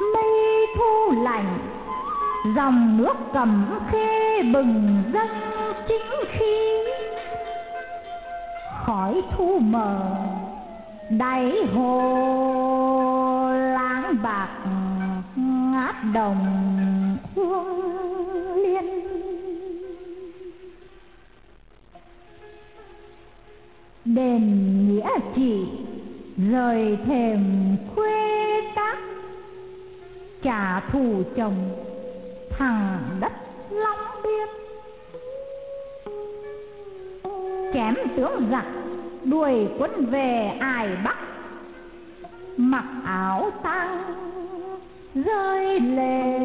Mây thu lạnh, dòng nước cầm khê bừng dâng chính khí. Khói thu mờ, đáy hồ láng bạc ngát đồng hương liên. Đền nghĩa chỉ rời thềm khuê trả thù chồng, thằng đất long biên. Chém tướng giặc, đuổi quân về ải bắc. Mặc áo tang, rơi lệ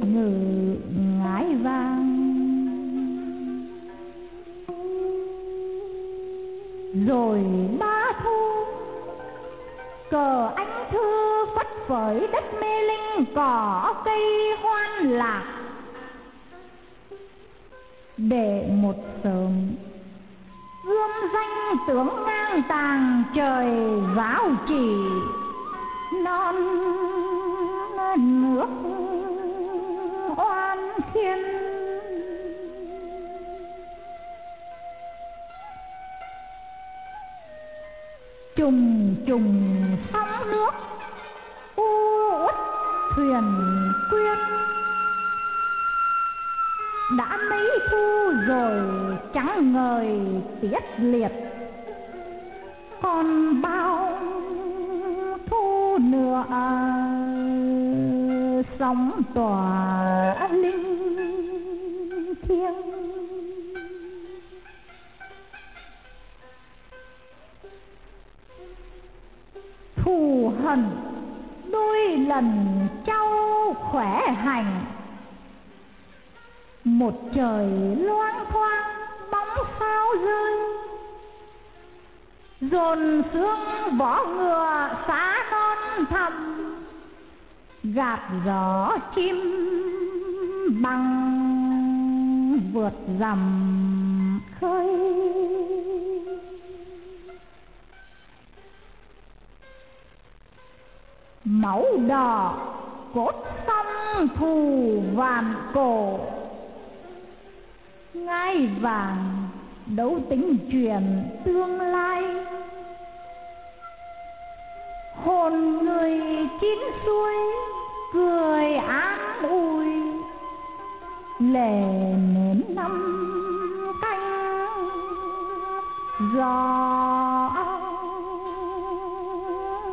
ngự ngái vang. Rồi ba thu, cờ anh thương với đất mê linh cỏ cây hoan lạc. Để một sớm, gươm danh tướng ngang tàng trời giáo chỉ non nước oan khiên trùng trùng sóng nước thuyền quyên đã mấy thu rồi trắng ngời tiết liệt. Còn bao thu nữa sóng tỏa linh thiêng. Thù hận đôi lần châu khỏe hành. Một trời loang thoang, bóng sao rơi. Dồn xương võ ngựa, xá non thầm. Gạt gió chim bằng, vượt dầm khơi. Máu đỏ cốt sông thù vạn cổ. Ngai vàng đấu tính truyền tương lai. Hồn người chín xuôi cười an ủi. Lệ nến năm canh gió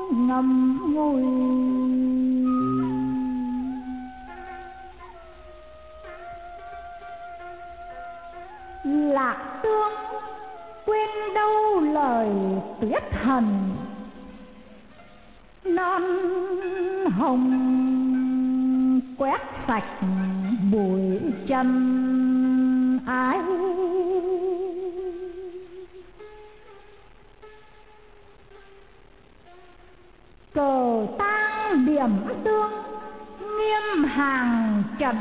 ngâm ngùi. Tuyết non hồng quét sạch bụi chân ái. Cờ tang điểm tương nghiêm hàng trần.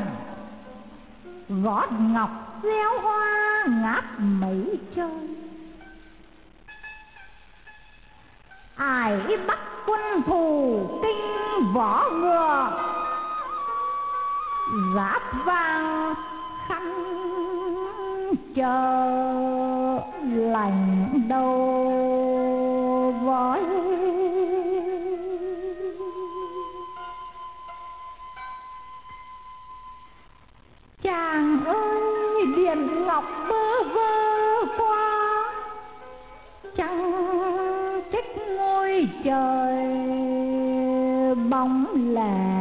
Gót ngọc gieo hoa ngát mấy trời ải bắt quân thù kinh võ ngựa. Giáp vàng khăn chờ lành đầu vói chàng ơi, điện ngọc bơ vơ qua chẳng trời bóng là